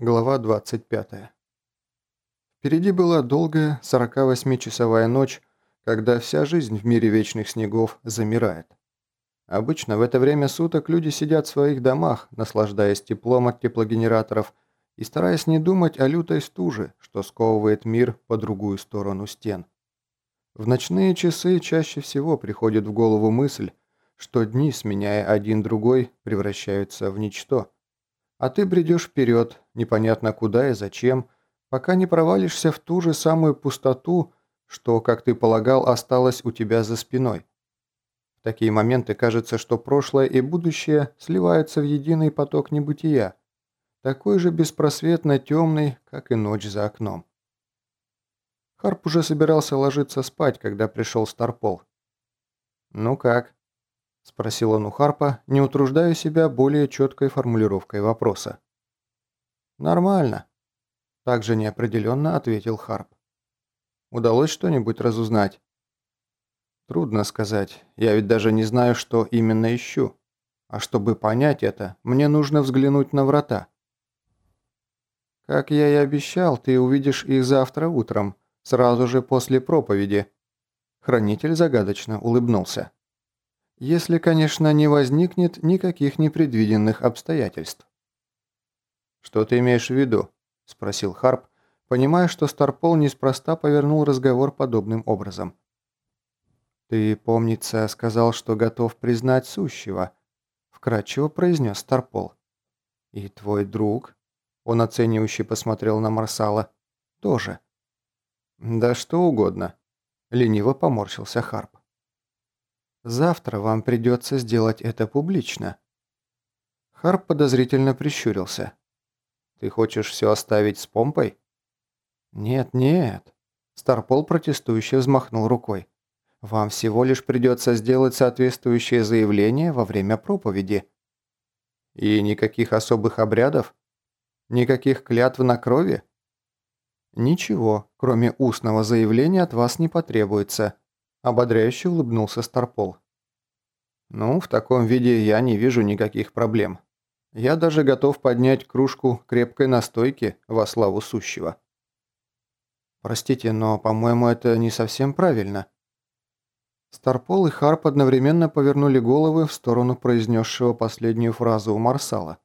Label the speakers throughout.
Speaker 1: Глава 25. Впереди была долгая 48-часовая ночь, когда вся жизнь в мире вечных снегов замирает. Обычно в это время суток люди сидят в своих домах, наслаждаясь теплом от теплогенераторов и стараясь не думать о лютой стуже, что сковывает мир по другую сторону стен. В ночные часы чаще всего приходит в голову мысль, что дни, сменяя один другой, превращаются в ничто – а ты бредешь вперед, непонятно куда и зачем, пока не провалишься в ту же самую пустоту, что, как ты полагал, осталось у тебя за спиной. В такие моменты кажется, что прошлое и будущее сливаются в единый поток небытия, такой же беспросветно темный, как и ночь за окном. Харп уже собирался ложиться спать, когда пришел Старпол. «Ну как?» – спросил он у Харпа, не утруждая себя более четкой формулировкой вопроса. «Нормально», – также неопределенно ответил Харп. «Удалось что-нибудь разузнать?» «Трудно сказать. Я ведь даже не знаю, что именно ищу. А чтобы понять это, мне нужно взглянуть на врата». «Как я и обещал, ты увидишь их завтра утром, сразу же после проповеди». Хранитель загадочно улыбнулся. Если, конечно, не возникнет никаких непредвиденных обстоятельств. «Что ты имеешь в виду?» – спросил Харп, понимая, что Старпол неспроста повернул разговор подобным образом. «Ты, помнится, сказал, что готов признать сущего», – вкратчиво произнес Старпол. «И твой друг?» – он оценивающе посмотрел на Марсала. «Тоже». «Да что угодно», – лениво поморщился Харп. Завтра вам придется сделать это публично». Харп подозрительно прищурился. «Ты хочешь все оставить с помпой?» «Нет, нет». Старпол протестующе взмахнул рукой. «Вам всего лишь придется сделать соответствующее заявление во время проповеди». «И никаких особых обрядов? Никаких клятв на крови?» «Ничего, кроме устного заявления от вас не потребуется», Ободряюще улыбнулся Старпол. «Ну, в таком виде я не вижу никаких проблем. Я даже готов поднять кружку крепкой настойки во славу сущего». «Простите, но, по-моему, это не совсем правильно». Старпол и Харп одновременно повернули головы в сторону произнесшего последнюю фразу у Марсала.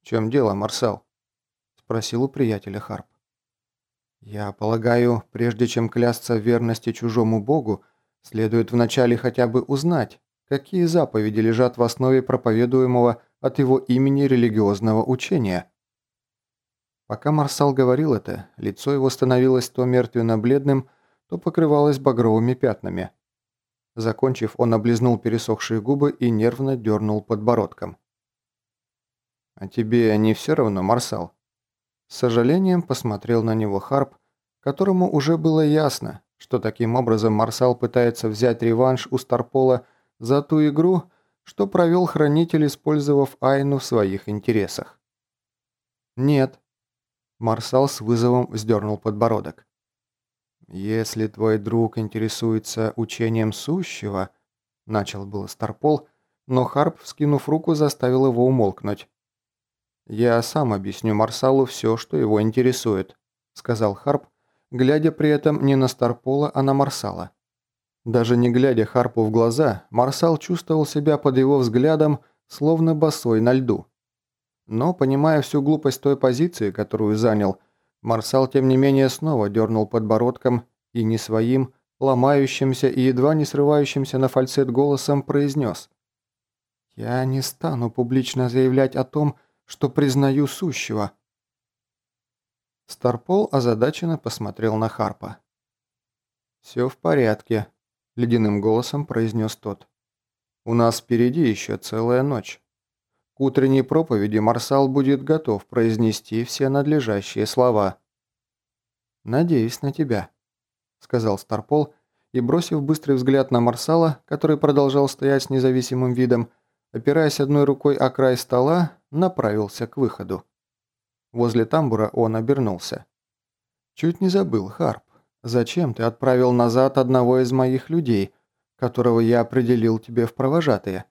Speaker 1: «В чем дело, Марсал?» – спросил у приятеля Харп. «Я полагаю, прежде чем клясться в верности чужому богу, следует вначале хотя бы узнать, какие заповеди лежат в основе проповедуемого от его имени религиозного учения». Пока Марсал говорил это, лицо его становилось то мертвенно-бледным, то покрывалось багровыми пятнами. Закончив, он облизнул пересохшие губы и нервно дернул подбородком. «А тебе не все равно, Марсал?» С сожалением посмотрел на него Харп, которому уже было ясно, что таким образом Марсал пытается взять реванш у Старпола за ту игру, что провел Хранитель, использовав Айну в своих интересах. «Нет». Марсал с вызовом вздернул подбородок. «Если твой друг интересуется учением сущего», – начал было Старпол, но Харп, вскинув руку, заставил его умолкнуть. «Я сам объясню Марсалу все, что его интересует», – сказал Харп, глядя при этом не на Старпола, а на Марсала. Даже не глядя Харпу в глаза, Марсал чувствовал себя под его взглядом, словно босой на льду. Но, понимая всю глупость той позиции, которую занял, Марсал тем не менее снова дернул подбородком и не своим, ломающимся и едва не срывающимся на фальцет голосом произнес. «Я не стану публично заявлять о том, что признаю сущего». Старпол озадаченно посмотрел на Харпа. «Все в порядке», – ледяным голосом произнес тот. «У нас впереди еще целая ночь. К утренней проповеди Марсал будет готов произнести все надлежащие слова». «Надеюсь на тебя», – сказал Старпол, и, бросив быстрый взгляд на Марсала, который продолжал стоять с независимым видом, опираясь одной рукой о край стола, направился к выходу. Возле тамбура он обернулся. «Чуть не забыл, Харп. Зачем ты отправил назад одного из моих людей, которого я определил тебе в провожатые?»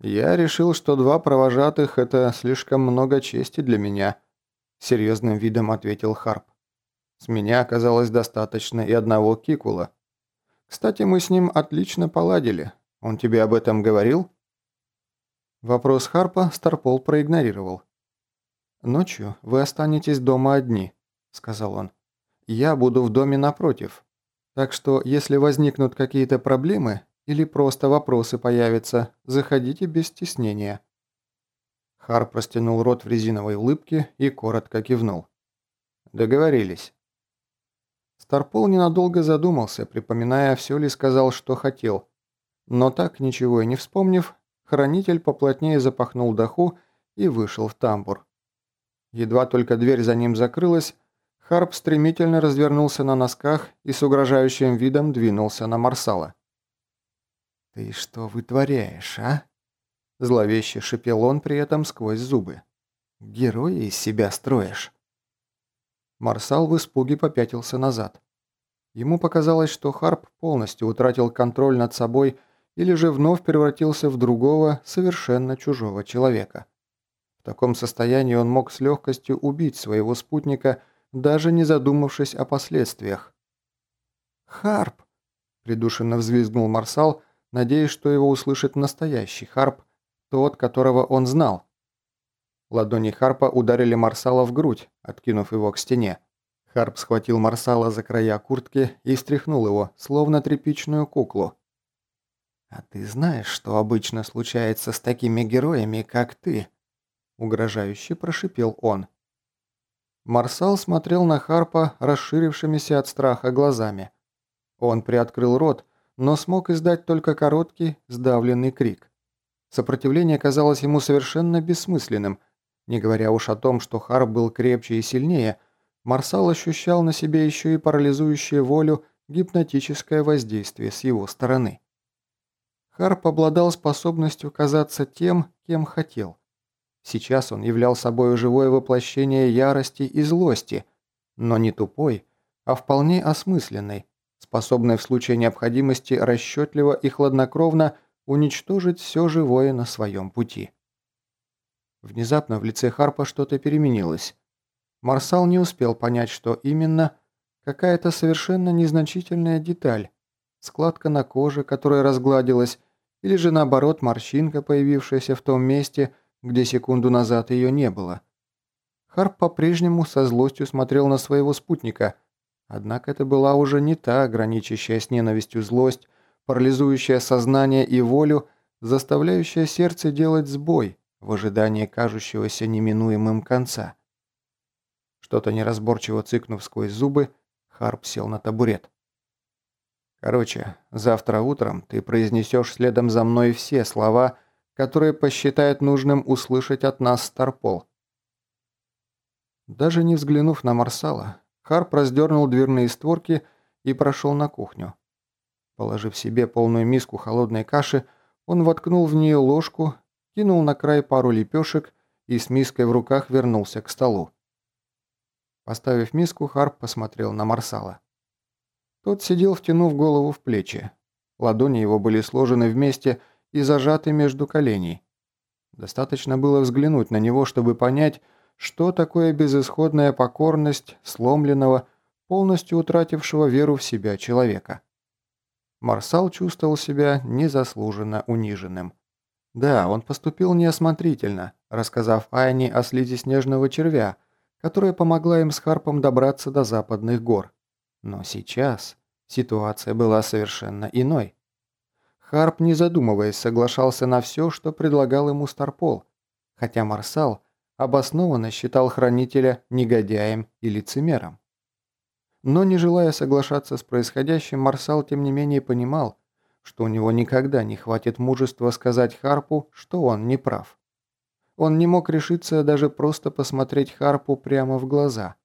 Speaker 1: «Я решил, что два провожатых – это слишком много чести для меня», – серьезным видом ответил Харп. «С меня оказалось достаточно и одного кикула. Кстати, мы с ним отлично поладили. Он тебе об этом говорил?» Вопрос Харпа Старпол проигнорировал. «Ночью вы останетесь дома одни», – сказал он. «Я буду в доме напротив. Так что, если возникнут какие-то проблемы, или просто вопросы появятся, заходите без стеснения». Хар простянул рот в резиновой улыбке и коротко кивнул. «Договорились». Старпол ненадолго задумался, припоминая, все ли сказал, что хотел. Но так, ничего и не вспомнив, хранитель поплотнее запахнул доху и вышел в тамбур. Едва только дверь за ним закрылась, Харп стремительно развернулся на носках и с угрожающим видом двинулся на Марсала. «Ты что вытворяешь, а?» Зловеще шипел он при этом сквозь зубы. «Героя из себя строишь?» Марсал в испуге попятился назад. Ему показалось, что Харп полностью утратил контроль над собой или же вновь превратился в другого, совершенно чужого человека. В таком состоянии он мог с легкостью убить своего спутника, даже не задумавшись о последствиях. «Харп!» – придушенно взвизгнул Марсал, надеясь, что его услышит настоящий Харп, тот, которого он знал. Ладони Харпа ударили Марсала в грудь, откинув его к стене. Харп схватил Марсала за края куртки и встряхнул его, словно тряпичную куклу. «А ты знаешь, что обычно случается с такими героями, как ты?» Угрожающе прошипел он. Марсал смотрел на Харпа расширившимися от страха глазами. Он приоткрыл рот, но смог издать только короткий, сдавленный крик. Сопротивление казалось ему совершенно бессмысленным. Не говоря уж о том, что Харп был крепче и сильнее, Марсал ощущал на себе еще и парализующее волю гипнотическое воздействие с его стороны. Харп обладал способностью казаться тем, кем хотел. Сейчас он являл собой живое воплощение ярости и злости, но не тупой, а вполне осмысленной, способная в случае необходимости расчетливо и хладнокровно уничтожить все живое на своем пути. Внезапно в лице Харпа что-то переменилось. Марсал не успел понять, что именно, какая-то совершенно незначительная деталь, складка на коже, которая разгладилась, или же наоборот морщинка, появившаяся в том месте, где секунду назад ее не было. Харп по-прежнему со злостью смотрел на своего спутника – Однако это была уже не та граничащая с ненавистью злость, парализующая сознание и волю, заставляющая сердце делать сбой в ожидании кажущегося неминуемым конца. Что-то неразборчиво цыкнув сквозь зубы, Харп сел на табурет. «Короче, завтра утром ты произнесешь следом за мной все слова, которые посчитает нужным услышать от нас Старпол». Даже не взглянув на Марсала, Харп раздернул дверные створки и прошел на кухню. Положив себе полную миску холодной каши, он воткнул в нее ложку, кинул на край пару лепешек и с миской в руках вернулся к столу. Поставив миску, Харп посмотрел на Марсала. Тот сидел, втянув голову в плечи. Ладони его были сложены вместе и зажаты между коленей. Достаточно было взглянуть на него, чтобы понять, что такое безысходная покорность сломленного, полностью утратившего веру в себя человека? Марсал чувствовал себя незаслуженно униженным. Да, он поступил неосмотрительно, рассказав Айне о слизи снежного червя, которая помогла им с Харпом добраться до западных гор. Но сейчас ситуация была совершенно иной. Харп, не задумываясь, соглашался на все, что предлагал ему Старпол, хотя Марсал – обоснованно считал хранителя негодяем и лицемером. Но не желая соглашаться с происходящим, Марсал тем не менее понимал, что у него никогда не хватит мужества сказать Харпу, что он не прав. Он не мог решиться даже просто посмотреть Харпу прямо в глаза.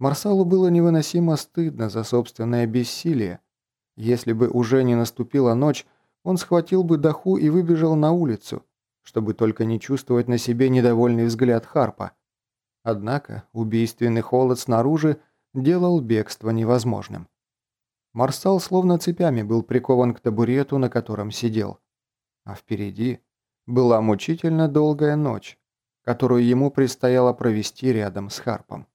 Speaker 1: Марсалу было невыносимо стыдно за собственное бессилие. Если бы уже не наступила ночь, он схватил бы доху и выбежал на улицу, чтобы только не чувствовать на себе недовольный взгляд Харпа. Однако убийственный холод снаружи делал бегство невозможным. Марсал словно цепями был прикован к табурету, на котором сидел. А впереди была мучительно долгая ночь, которую ему предстояло провести рядом с Харпом.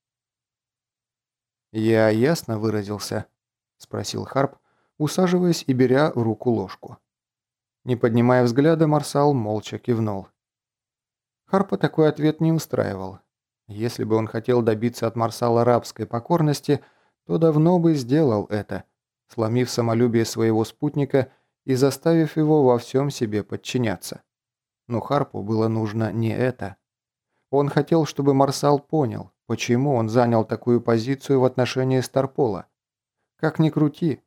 Speaker 1: «Я ясно выразился?» – спросил Харп, усаживаясь и беря в руку ложку. Не поднимая взгляда, Марсал молча кивнул. Харпа такой ответ не устраивал. Если бы он хотел добиться от Марсала рабской покорности, то давно бы сделал это, сломив самолюбие своего спутника и заставив его во всем себе подчиняться. Но Харпу было нужно не это. Он хотел, чтобы Марсал понял, почему он занял такую позицию в отношении Старпола. Как ни крути,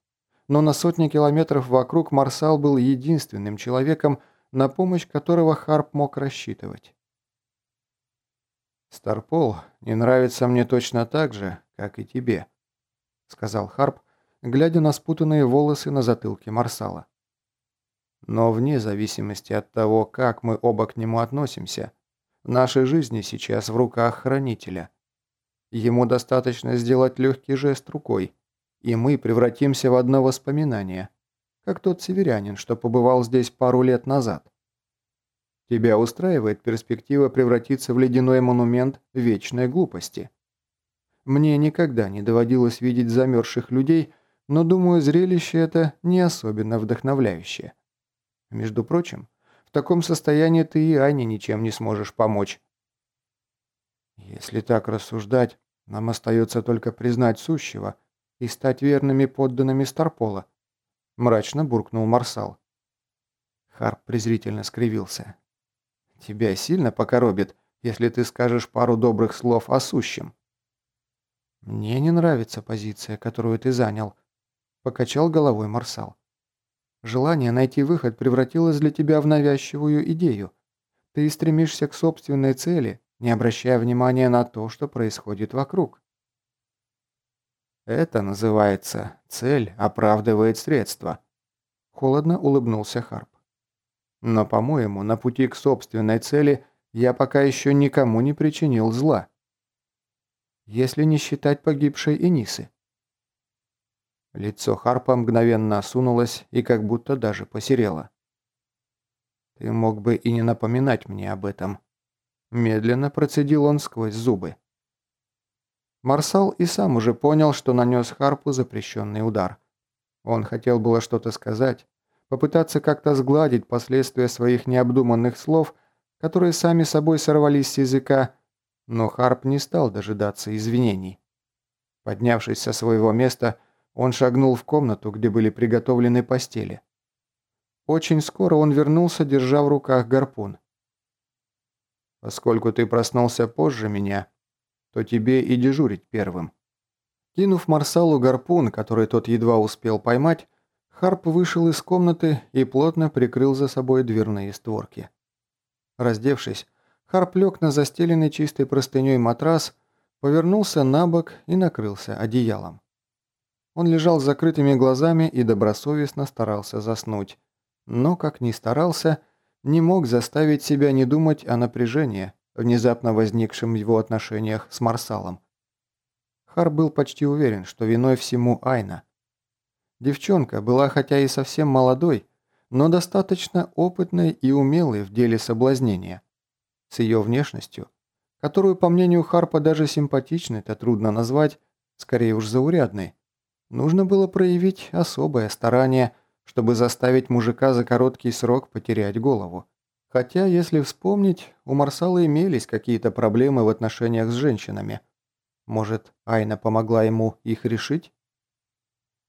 Speaker 1: но на сотни километров вокруг Марсал был единственным человеком, на помощь которого Харп мог рассчитывать. «Старпол не нравится мне точно так же, как и тебе», — сказал Харп, глядя на спутанные волосы на затылке Марсала. «Но вне зависимости от того, как мы оба к нему относимся, наши жизни сейчас в руках Хранителя. Ему достаточно сделать легкий жест рукой, и мы превратимся в одно воспоминание, как тот северянин, что побывал здесь пару лет назад. Тебя устраивает перспектива превратиться в ледяной монумент вечной глупости. Мне никогда не доводилось видеть замерзших людей, но, думаю, зрелище это не особенно вдохновляющее. Между прочим, в таком состоянии ты и Ане ничем не сможешь помочь. Если так рассуждать, нам остается только признать сущего и стать верными подданными Старпола, мрачно буркнул Марсал. Харп презрительно скривился. Тебя сильно покоробит, если ты скажешь пару добрых слов о сущем. Мне не нравится позиция, которую ты занял, покачал головой Марсал. Желание найти выход превратилось для тебя в навязчивую идею. Ты стремишься к собственной цели, не обращая внимания на то, что происходит вокруг. Это называется «цель оправдывает средства», – холодно улыбнулся Харп. Но, по-моему, на пути к собственной цели я пока еще никому не причинил зла. Если не считать погибшей Энисы. Лицо Харпа мгновенно осунулось и как будто даже посерело. «Ты мог бы и не напоминать мне об этом». Медленно процедил он сквозь зубы. Марсал и сам уже понял, что нанес Харпу запрещенный удар. Он хотел было что-то сказать, попытаться как-то сгладить последствия своих необдуманных слов, которые сами собой сорвались с языка, но Харп не стал дожидаться извинений. Поднявшись со своего места, он шагнул в комнату, где были приготовлены постели. Очень скоро он вернулся, держа в руках гарпун. «Поскольку ты проснулся позже меня, то тебе и дежурить первым». Кинув Марсалу гарпун, который тот едва успел поймать, Харп вышел из комнаты и плотно прикрыл за собой дверные створки. Раздевшись, Харп лег на застеленный чистой простыней матрас, повернулся на бок и накрылся одеялом. Он лежал с закрытыми глазами и добросовестно старался заснуть, но, как ни старался, не мог заставить себя не думать о напряжении, внезапно возникшем в его отношениях с Марсалом. Харп был почти уверен, что виной всему Айна – Девчонка была хотя и совсем молодой, но достаточно опытной и умелой в деле соблазнения. С ее внешностью, которую, по мнению Харпа, даже симпатичной-то трудно назвать, скорее уж заурядной, нужно было проявить особое старание, чтобы заставить мужика за короткий срок потерять голову. Хотя, если вспомнить, у Марсала имелись какие-то проблемы в отношениях с женщинами. Может, Айна помогла ему их решить?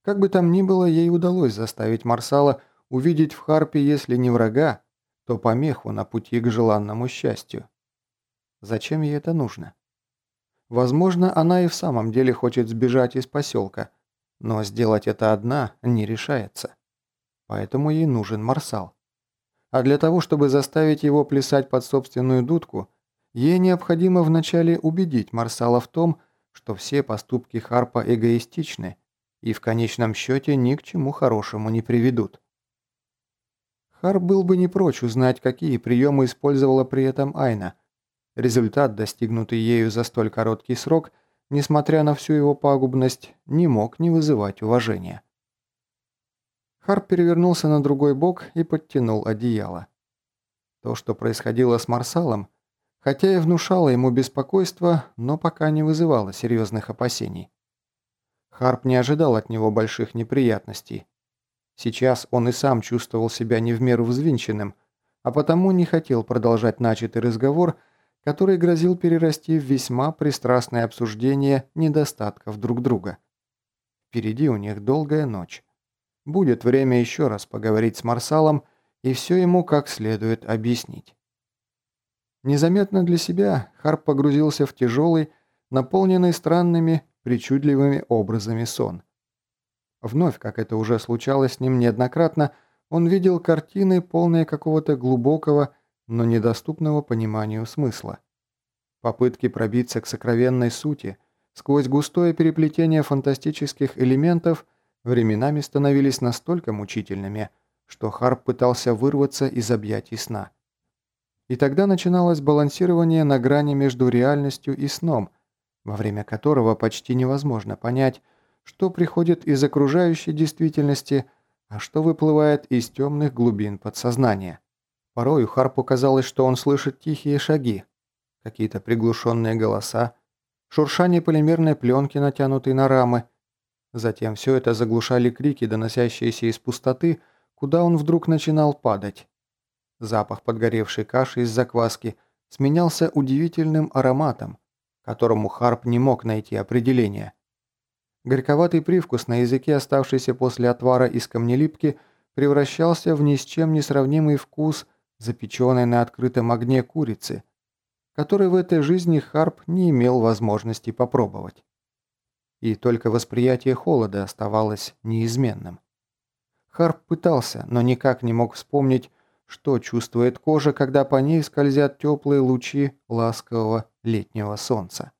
Speaker 1: Как бы там ни было, ей удалось заставить Марсала увидеть в Харпе, если не врага, то помеху на пути к желанному счастью. Зачем ей это нужно? Возможно, она и в самом деле хочет сбежать из поселка, но сделать это одна не решается. Поэтому ей нужен Марсал. А для того, чтобы заставить его плясать под собственную дудку, ей необходимо вначале убедить Марсала в том, что все поступки Харпа эгоистичны, и в конечном счете ни к чему хорошему не приведут. Хар был бы не прочь узнать, какие приемы использовала при этом Айна. Результат, достигнутый ею за столь короткий срок, несмотря на всю его пагубность, не мог не вызывать уважения. Харп перевернулся на другой бок и подтянул одеяло. То, что происходило с Марсалом, хотя и внушало ему беспокойство, но пока не вызывало серьезных опасений. Харп не ожидал от него больших неприятностей. Сейчас он и сам чувствовал себя не в меру взвинченным, а потому не хотел продолжать начатый разговор, который грозил перерасти в весьма пристрастное обсуждение недостатков друг друга. Впереди у них долгая ночь. Будет время еще раз поговорить с Марсалом и все ему как следует объяснить. Незаметно для себя Харп погрузился в тяжелый, наполненный странными, причудливыми образами сон. Вновь, как это уже случалось с ним неоднократно, он видел картины, полные какого-то глубокого, но недоступного пониманию смысла. Попытки пробиться к сокровенной сути сквозь густое переплетение фантастических элементов временами становились настолько мучительными, что Харп пытался вырваться из объятий сна. И тогда начиналось балансирование на грани между реальностью и сном, во время которого почти невозможно понять, что приходит из окружающей действительности, а что выплывает из темных глубин подсознания. Порою Харпу казалось, что он слышит тихие шаги, какие-то приглушенные голоса, шуршание полимерной пленки, натянутой на рамы. Затем все это заглушали крики, доносящиеся из пустоты, куда он вдруг начинал падать. Запах подгоревшей каши из закваски сменялся удивительным ароматом, которому Харп не мог найти определения. Горьковатый привкус на языке, оставшийся после отвара из камнелипки, превращался в ни с чем не сравнимый вкус запеченной на открытом огне курицы, который в этой жизни Харп не имел возможности попробовать. И только восприятие холода оставалось неизменным. Харп пытался, но никак не мог вспомнить, что чувствует кожа, когда по ней скользят теплые лучи ласкового летнего солнца.